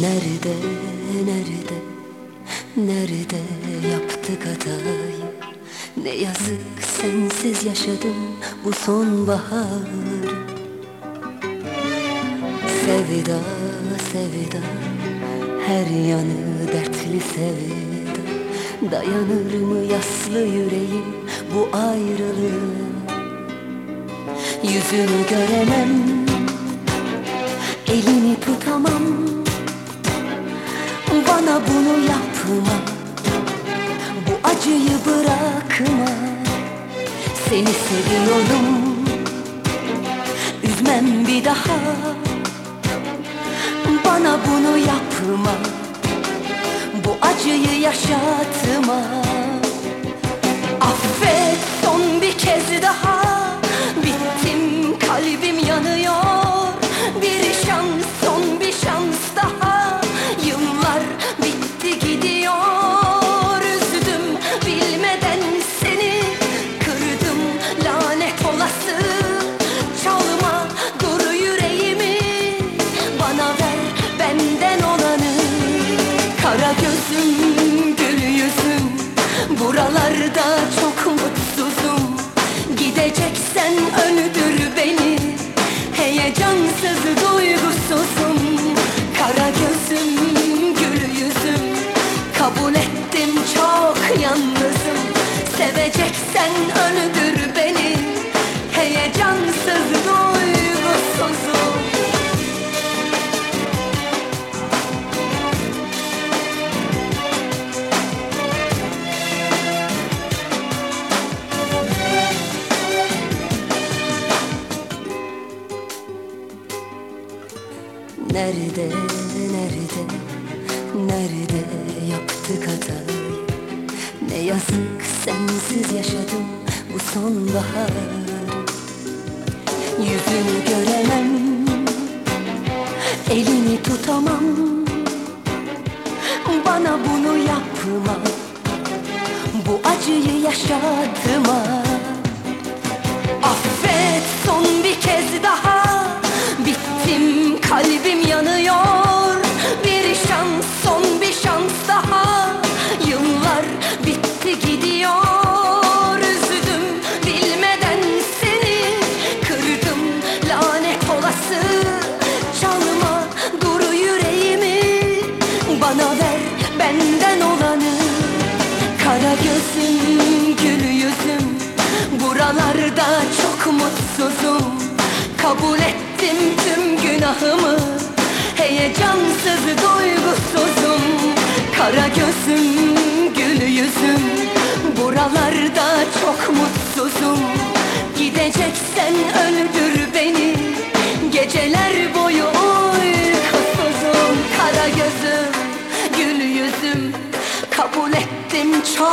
Nerede, nerede, nerede yaptık hatayı? Ne yazık sensiz yaşadım bu sonbahar Sevda, sevda, her yanı dertli sevda. Dayanır mı yaslı yüreğim bu ayrılığa Yüzünü göremem, elini tutamam bana bunu yapma. Bu acıyı bırakma. Seni seviyorum. Üzmem bir daha. Bana bunu yapma. Bu acıyı yaşatma Buralarda Nerede, nerede, nerede yaptık hatayı Ne yazık sensiz yaşadım bu sonbahar. Yüzünü göremem, elini tutamam. Bana bunu yapma, bu acıyı yaşatma Çalma dur yüreğimi. Bana ver benden olanı. Kara gözüm gül yüzüm. Buralarda çok mutsuzum. Kabul ettim tüm günahımı. Heyecansız duygusuzum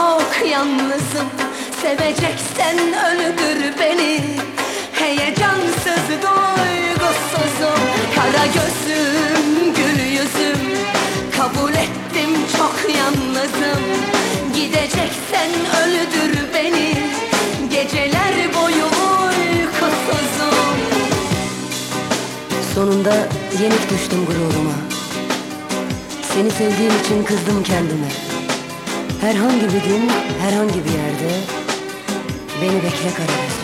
çok yalnızım Seveceksen öldür beni. Heyecansız duygusuzum Kara gözüm gül yüzüm. Kabul ettim çok yalnızım. Gideceksen öldür beni. Geceler boyu uykusuzum. Sonunda yenik düştüm gururuma. Seni sevdiğim için kızdım kendime Herhangi bir gün, herhangi bir yerde Beni bekle kara gözüm